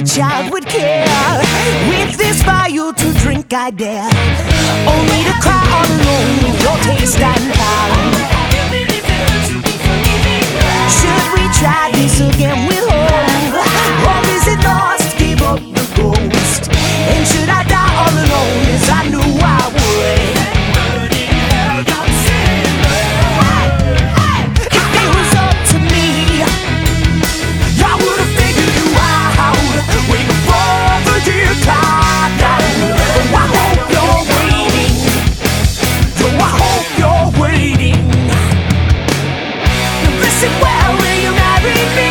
a child would care. With this vial to drink, I dare. Only to cry all alone with your taste. I said, Well, will you marry me?